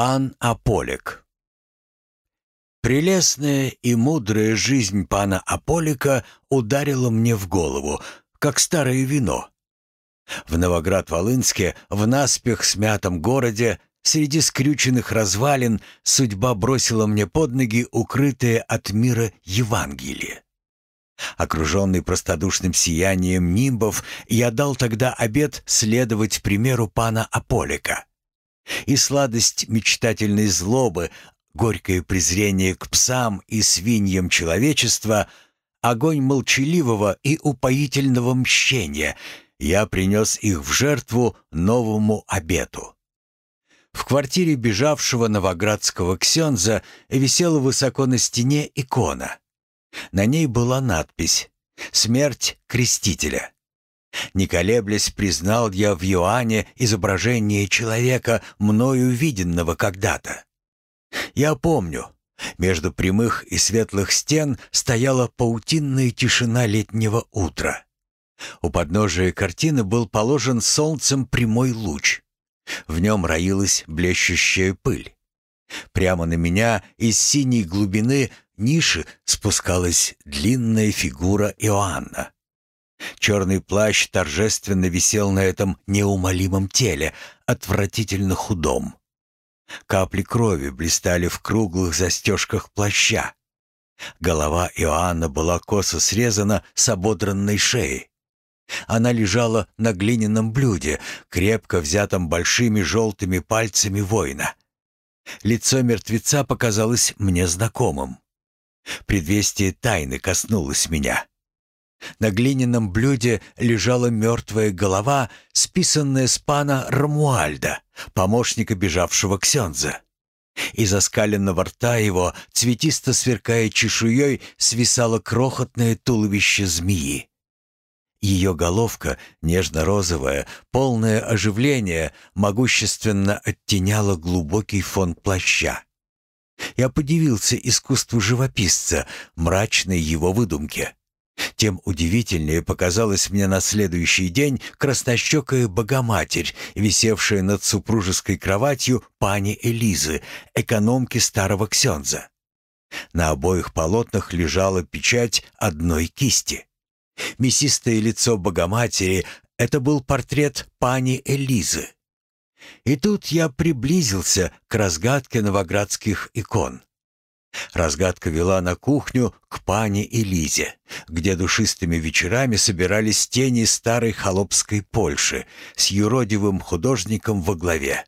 Пан Аполик Прелестная и мудрая жизнь пана Аполика ударила мне в голову, как старое вино. В Новоград-Волынске, в наспех смятом городе, среди скрюченных развалин, судьба бросила мне под ноги укрытые от мира Евангелие. Окруженный простодушным сиянием нимбов, я дал тогда обет следовать примеру пана Аполика. И сладость мечтательной злобы, горькое презрение к псам и свиньям человечества, огонь молчаливого и упоительного мщения, я принес их в жертву новому обету. В квартире бежавшего новоградского ксенза висела высоко на стене икона. На ней была надпись «Смерть крестителя». Не колеблясь, признал я в Иоанне изображение человека, мною виденного когда-то. Я помню, между прямых и светлых стен стояла паутинная тишина летнего утра. У подножия картины был положен солнцем прямой луч. В нем роилась блещущая пыль. Прямо на меня из синей глубины ниши спускалась длинная фигура Иоанна. Черный плащ торжественно висел на этом неумолимом теле, отвратительно худом. Капли крови блистали в круглых застежках плаща. Голова Иоанна была косо срезана с ободранной шеей. Она лежала на глиняном блюде, крепко взятом большими желтыми пальцами воина. Лицо мертвеца показалось мне знакомым. Предвестие тайны коснулось меня. На глиняном блюде лежала мертвая голова, списанная с пана Рамуальда, помощника бежавшего Ксенза. Из оскаленного рта его, цветисто сверкая чешуей, свисало крохотное туловище змеи. Ее головка, нежно-розовая, полное оживление, могущественно оттеняла глубокий фон плаща. Я подивился искусству живописца, мрачной его выдумке. Тем удивительнее показалась мне на следующий день краснощекая богоматерь, висевшая над супружеской кроватью пани Элизы, экономки старого ксенза. На обоих полотнах лежала печать одной кисти. Мясистое лицо Богоматери — это был портрет пани Элизы. И тут я приблизился к разгадке новоградских икон. Разгадка вела на кухню к пане Элизе, где душистыми вечерами собирались тени старой холопской Польши с юродивым художником во главе.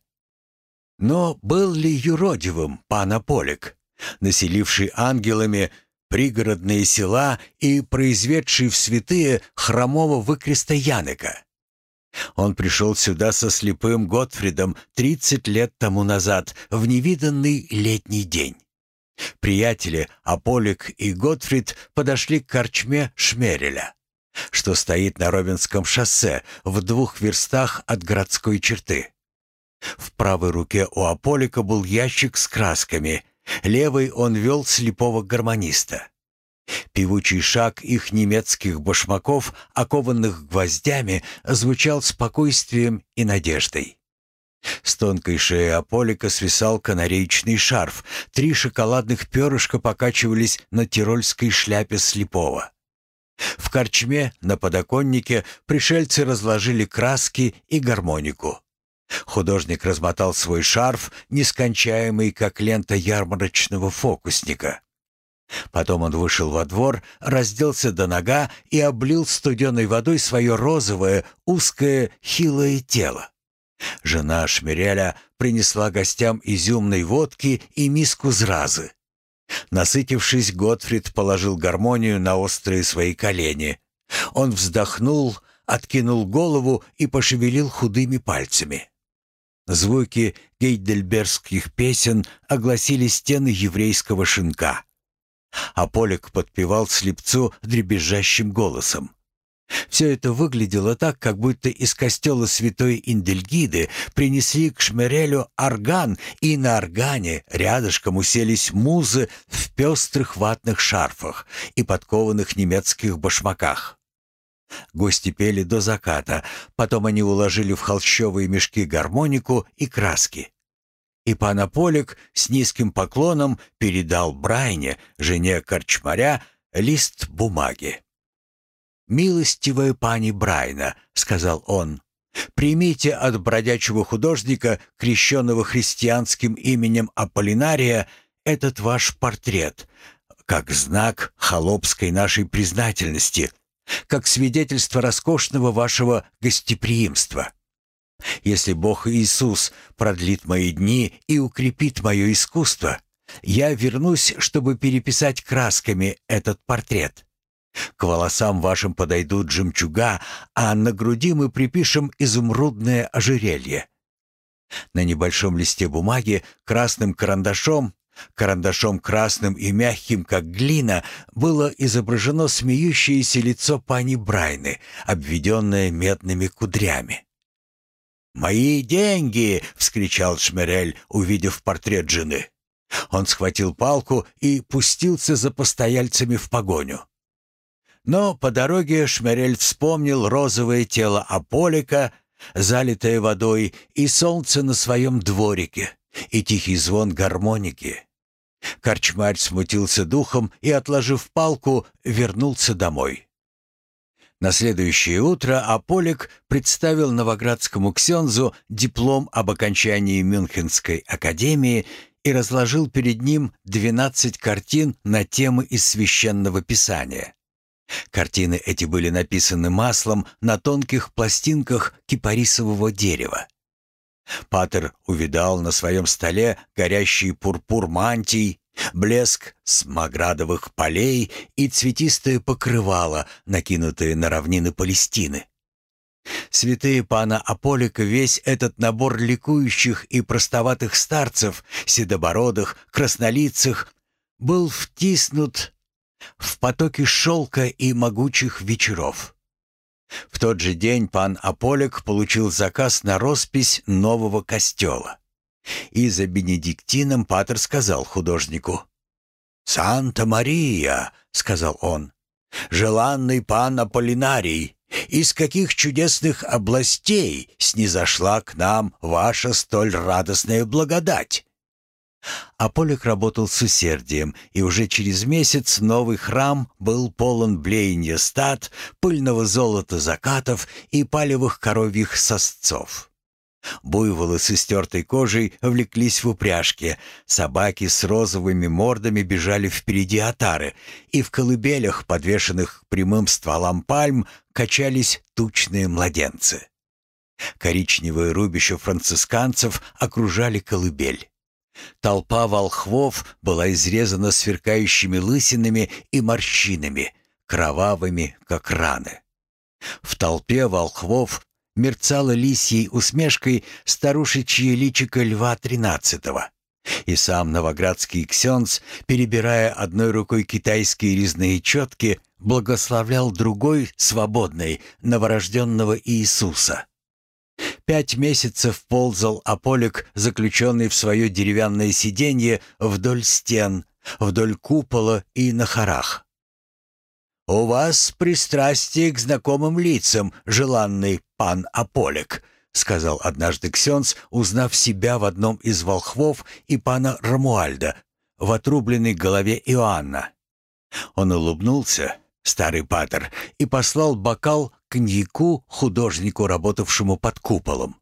Но был ли юродивым пан Аполик, населивший ангелами пригородные села и произведший в святые хромого выкреста Янека? Он пришел сюда со слепым Готфридом тридцать лет тому назад, в невиданный летний день. Приятели Аполик и Готфрид подошли к корчме Шмереля, что стоит на Робинском шоссе в двух верстах от городской черты. В правой руке у Аполика был ящик с красками, левой он вел слепого гармониста. Певучий шаг их немецких башмаков, окованных гвоздями, звучал спокойствием и надеждой. С тонкой шеи Аполика свисал канареечный шарф. Три шоколадных перышка покачивались на тирольской шляпе слепого. В корчме на подоконнике пришельцы разложили краски и гармонику. Художник размотал свой шарф, нескончаемый, как лента ярмарочного фокусника. Потом он вышел во двор, разделся до нога и облил студеной водой свое розовое, узкое, хилое тело. Жена Шмиреля принесла гостям изюмной водки и миску зразы. Насытившись, Готфрид положил гармонию на острые свои колени. Он вздохнул, откинул голову и пошевелил худыми пальцами. Звуки гейдельбергских песен огласили стены еврейского шинка. А Полик подпевал слепцу дребезжащим голосом. Все это выглядело так, как будто из костела святой Индельгиды принесли к Шмерелю орган, и на органе рядышком уселись музы в пестрых ватных шарфах и подкованных немецких башмаках. Гости пели до заката, потом они уложили в холщовые мешки гармонику и краски. и пан Аполик с низким поклоном передал Брайне, жене корчмаря, лист бумаги. «Милостивая пани Брайна», — сказал он, — «примите от бродячего художника, крещенного христианским именем Аполлинария, этот ваш портрет, как знак холопской нашей признательности, как свидетельство роскошного вашего гостеприимства. Если Бог Иисус продлит мои дни и укрепит мое искусство, я вернусь, чтобы переписать красками этот портрет. К волосам вашим подойдут жемчуга, а на груди мы припишем изумрудное ожерелье. На небольшом листе бумаги красным карандашом, карандашом красным и мягким, как глина, было изображено смеющееся лицо пани Брайны, обведенное медными кудрями. «Мои деньги!» — вскричал Шмерель, увидев портрет жены. Он схватил палку и пустился за постояльцами в погоню. Но по дороге Шмерель вспомнил розовое тело Аполика, залитое водой, и солнце на своем дворике, и тихий звон гармоники. Корчмарь смутился духом и, отложив палку, вернулся домой. На следующее утро Аполик представил новоградскому ксензу диплом об окончании Мюнхенской академии и разложил перед ним двенадцать картин на темы из священного писания. Картины эти были написаны маслом на тонких пластинках кипарисового дерева. Патер увидал на своем столе горящий пурпур мантий, блеск смаградовых полей и цветистое покрывало, накинутое на равнины Палестины. Святые пана Аполика весь этот набор ликующих и простоватых старцев, седобородых, краснолицых, был втиснут в потоки шелка и могучих вечеров. В тот же день пан Аполик получил заказ на роспись нового костела. И за Бенедиктином Патер сказал художнику. «Санта-Мария», — сказал он, — «желанный пан Аполлинарий, из каких чудесных областей снизошла к нам ваша столь радостная благодать?» Аполик работал с усердием, и уже через месяц новый храм был полон блеяния стад, пыльного золота закатов и палевых коровьих сосцов. Буйволы с истертой кожей влеклись в упряжке, собаки с розовыми мордами бежали впереди отары, и в колыбелях, подвешенных к прямым стволам пальм, качались тучные младенцы. Коричневые рубища францисканцев окружали колыбель. Толпа волхвов была изрезана сверкающими лысинами и морщинами, кровавыми, как раны. В толпе волхвов мерцало лисьей усмешкой старушечье личико льва тринадцатого. И сам новоградский ксенц, перебирая одной рукой китайские резные четки, благословлял другой, свободной, новорожденного Иисуса. Пять месяцев ползал Аполик, заключенный в свое деревянное сиденье, вдоль стен, вдоль купола и на хорах. «У вас пристрастие к знакомым лицам, желанный пан Аполик», — сказал однажды Ксенц, узнав себя в одном из волхвов и пана Рамуальда в отрубленной голове Иоанна. Он улыбнулся, старый патер, и послал бокал коньяку художнику, работавшему под куполом.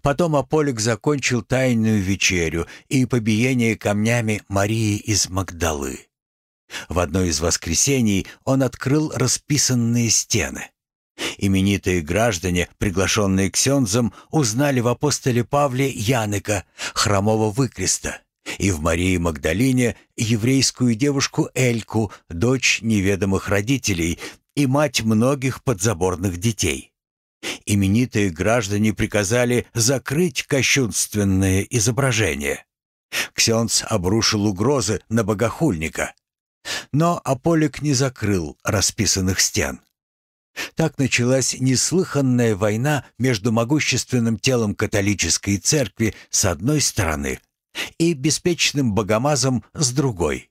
Потом Аполик закончил тайную вечерю и побиение камнями Марии из Магдалы. В одно из воскресений он открыл расписанные стены. Именитые граждане, приглашенные Ксензом, узнали в апостоле Павле Яныка, хромого выкреста, и в Марии Магдалине еврейскую девушку Эльку, дочь неведомых родителей и мать многих подзаборных детей. Именитые граждане приказали закрыть кощунственное изображение. Ксенц обрушил угрозы на богохульника — но Аполик не закрыл расписанных стен. Так началась неслыханная война между могущественным телом католической церкви с одной стороны и беспечным богомазом с другой.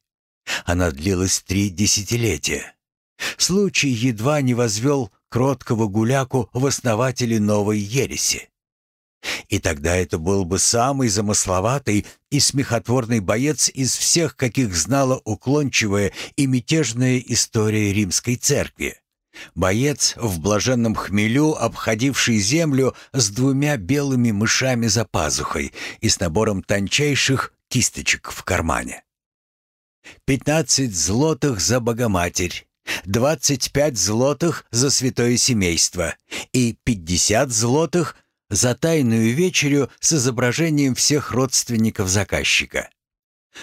Она длилась три десятилетия. Случай едва не возвел кроткого гуляку в основатели новой ереси. И тогда это был бы самый замысловатый и смехотворный боец из всех, каких знала уклончивая и мятежная история римской церкви. Боец в блаженном хмелю, обходивший землю с двумя белыми мышами за пазухой и с набором тончайших кисточек в кармане. «Пятнадцать злотых за Богоматерь, двадцать пять злотых за святое семейство и пятьдесят злотых за тайную вечерю с изображением всех родственников заказчика.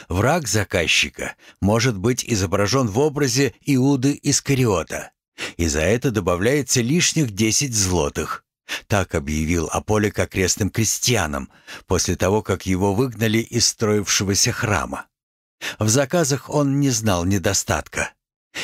Враг заказчика может быть изображен в образе Иуды Искариота, и за это добавляется лишних 10 злотых. Так объявил Аполик окрестным крестьянам после того, как его выгнали из строившегося храма. В заказах он не знал недостатка.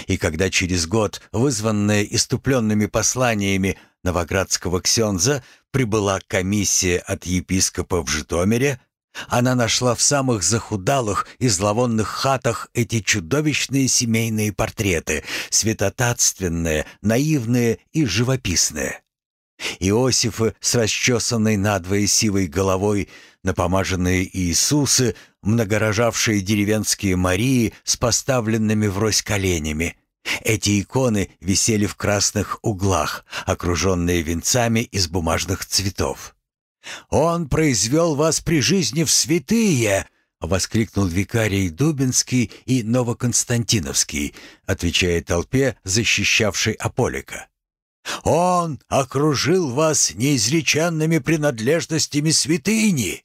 И когда через год, вызванная иступленными посланиями новоградского ксенза, прибыла комиссия от епископа в Житомире, она нашла в самых захудалых и зловонных хатах эти чудовищные семейные портреты, святотатственные, наивные и живописные. Иосифы с расчесанной надвое сивой головой, напомаженные Иисусы, многорожавшие деревенские Марии с поставленными врозь коленями. Эти иконы висели в красных углах, окруженные венцами из бумажных цветов. «Он произвел вас при жизни в святые!» — воскликнул викарий Дубинский и Новоконстантиновский, отвечая толпе, защищавшей Аполика. «Он окружил вас неизреченными принадлежностями святыни!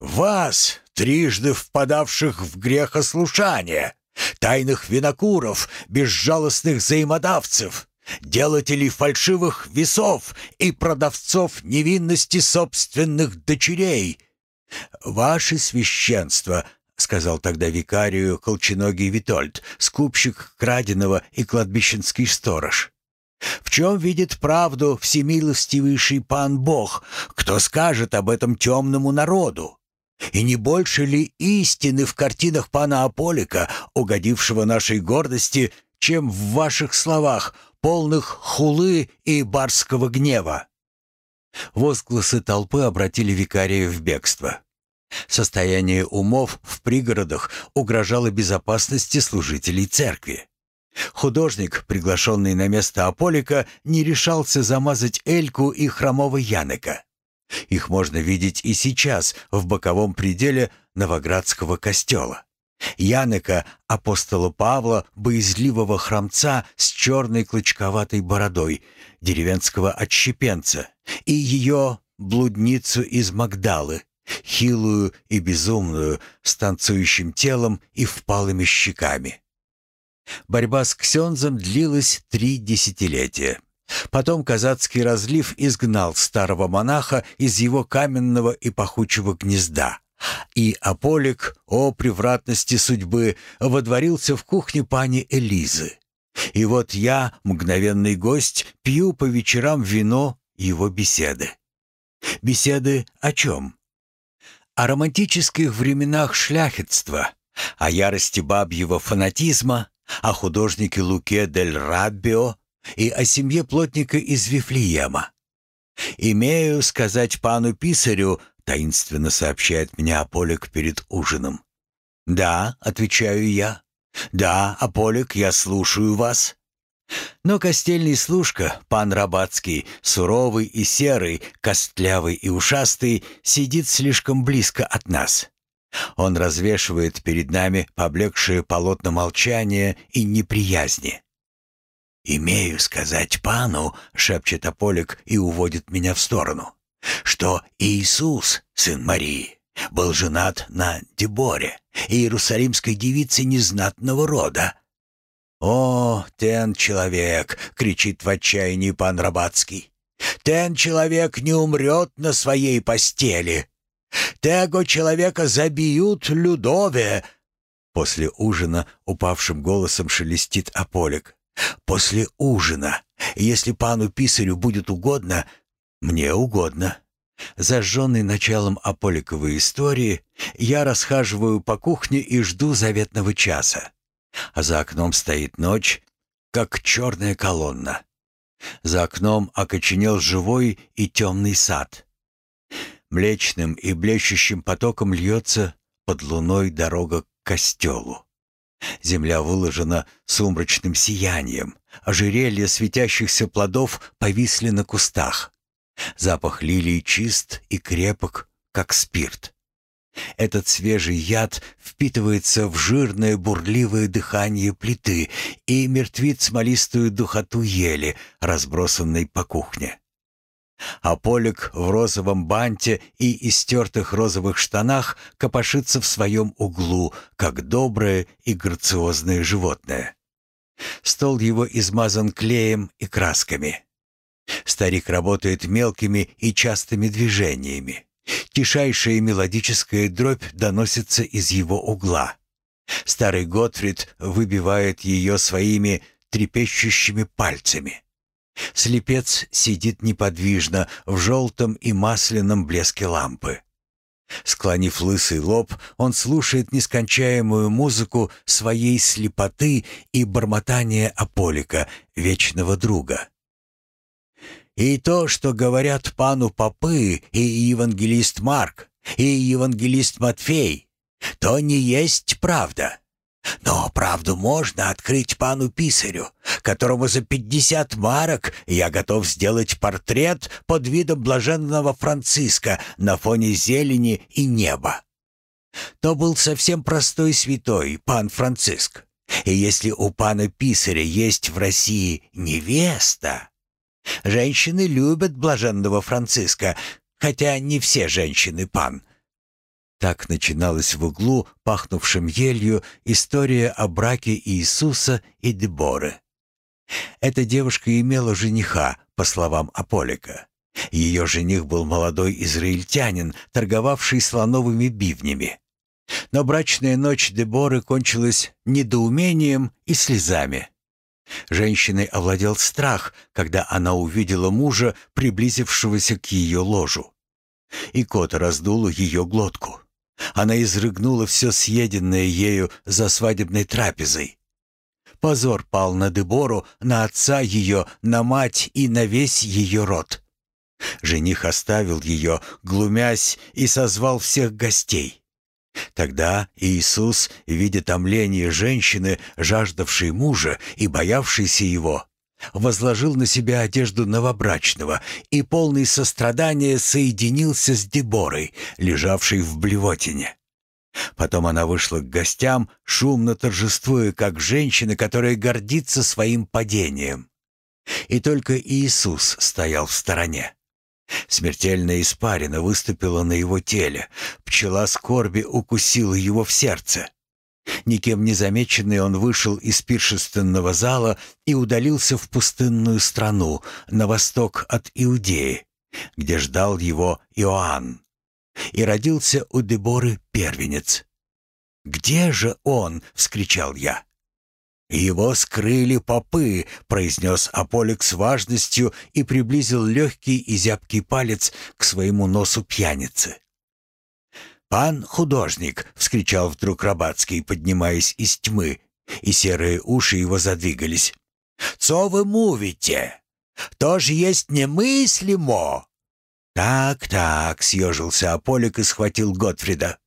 Вас, трижды впадавших в грехослушание, тайных винокуров, безжалостных взаимодавцев, делателей фальшивых весов и продавцов невинности собственных дочерей. Ваше священство, — сказал тогда викарию колченогий Витольд, скупщик краденого и кладбищенский сторож. «В чем видит правду всемилостивейший пан Бог? Кто скажет об этом темному народу? И не больше ли истины в картинах пана Аполика, угодившего нашей гордости, чем в ваших словах, полных хулы и барского гнева. Возгласы толпы обратили викария в бегство. Состояние умов в пригородах угрожало безопасности служителей церкви. Художник, приглашенный на место Аполика, не решался замазать Эльку и хромого Янека. Их можно видеть и сейчас в боковом пределе Новоградского костела. Янека, апостола Павла, боязливого храмца с черной клочковатой бородой, деревенского отщепенца, и ее блудницу из Магдалы, хилую и безумную, с танцующим телом и впалыми щеками. Борьба с Ксензом длилась три десятилетия. Потом казацкий разлив изгнал старого монаха из его каменного и пахучего гнезда, и Аполик, о превратности судьбы, водворился в кухне пани Элизы. И вот я, мгновенный гость, пью по вечерам вино его беседы. Беседы о чем? О романтических временах шляхетства, о ярости бабьего фанатизма, о художнике Луке дель Раббио и о семье плотника из Вифлеема. Имею сказать пану писарю, таинственно сообщает мне Аполик перед ужином. «Да», — отвечаю я. «Да, Аполик, я слушаю вас». Но костельный служка, пан Рабацкий, суровый и серый, костлявый и ушастый, сидит слишком близко от нас. Он развешивает перед нами поблекшие полотна молчания и неприязни. «Имею сказать пану», — шепчет Аполик и уводит меня в сторону что Иисус, сын Марии, был женат на Деборе, иерусалимской девице незнатного рода. «О, тен человек!» — кричит в отчаянии пан Рабацкий. «Тен человек не умрет на своей постели! Tego человека забьют Людове!» После ужина упавшим голосом шелестит Аполик. «После ужина, если пану писарю будет угодно, мне угодно. Зажженный началом Аполиковой истории, я расхаживаю по кухне и жду заветного часа. А за окном стоит ночь, как черная колонна. За окном окоченел живой и темный сад. Млечным и блещущим потоком льется под луной дорога к костелу. Земля выложена сумрачным сиянием, ожерелья светящихся плодов повисли на кустах. Запах лилии чист и крепок, как спирт. Этот свежий яд впитывается в жирное бурливое дыхание плиты и мертвит смолистую духоту ели, разбросанной по кухне. А Полик в розовом банте и истертых розовых штанах копошится в своем углу, как доброе и грациозное животное. Стол его измазан клеем и красками. Старик работает мелкими и частыми движениями. Тишайшая мелодическая дробь доносится из его угла. Старый Готфрид выбивает ее своими трепещущими пальцами. Слепец сидит неподвижно в желтом и масляном блеске лампы. Склонив лысый лоб, он слушает нескончаемую музыку своей слепоты и бормотания Аполика, вечного друга. И то, что говорят пану попы и евангелист Марк, и евангелист Матфей, то не есть правда. Но правду можно открыть пану Писарю, которому за пятьдесят марок я готов сделать портрет под видом блаженного Франциска на фоне зелени и неба. То был совсем простой святой, пан Франциск. И если у пана Писаря есть в России невеста... Женщины любят блаженного Франциска, хотя не все женщины, пан. Так начиналась в углу, пахнувшем елью, история о браке Иисуса и Деборы. Эта девушка имела жениха, по словам Аполика. Ее жених был молодой израильтянин, торговавший слоновыми бивнями. Но брачная ночь Деборы кончилась недоумением и слезами. Женщиной овладел страх, когда она увидела мужа, приблизившегося к ее ложу. И кот раздул ее глотку. Она изрыгнула все съеденное ею за свадебной трапезой. Позор пал на Дебору, на отца ее, на мать и на весь ее род. Жених оставил ее, глумясь, и созвал всех гостей. Тогда Иисус, видя томление женщины, жаждавшей мужа и боявшейся его, возложил на себя одежду новобрачного и полный сострадания соединился с Деборой, лежавшей в блевотине. Потом она вышла к гостям, шумно торжествуя, как женщина, которая гордится своим падением. И только Иисус стоял в стороне. Смертельная испарина выступила на его теле. Пчела скорби укусила его в сердце. Никем не замеченный он вышел из пиршественного зала и удалился в пустынную страну, на восток от Иудеи, где ждал его Иоанн. И родился у Деборы первенец. «Где же он?» — вскричал я. «Его скрыли попы», — произнес Аполик с важностью и приблизил легкий и зябкий палец к своему носу пьяницы. «Пан художник!» — вскричал вдруг Рабацкий, поднимаясь из тьмы, и серые уши его задвигались. «Цо вы мувите? То ж есть немыслимо!» «Так, так», — съежился Аполик и схватил Готфрида.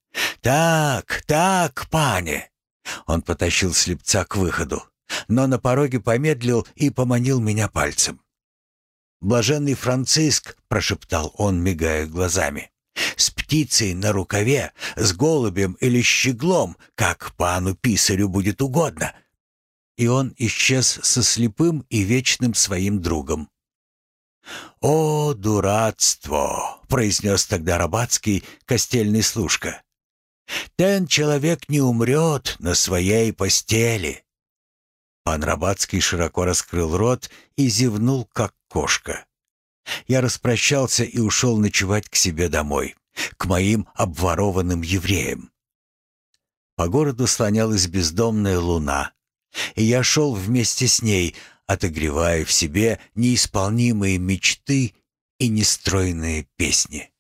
«Так, так, пане!» Он потащил слепца к выходу, но на пороге помедлил и поманил меня пальцем. «Блаженный Франциск», — прошептал он, мигая глазами с птицей на рукаве, с голубем или щеглом, как пану писарю будет угодно. И он исчез со слепым и вечным своим другом. «О, дурацтво!» — произнес тогда Рабацкий, костельный служка. «Тен человек не умрет на своей постели». Пан Рабацкий широко раскрыл рот и зевнул, как кошка. Я распрощался и ушел ночевать к себе домой, к моим обворованным евреям. По городу слонялась бездомная луна, и я шел вместе с ней, отогревая в себе неисполнимые мечты и нестройные песни.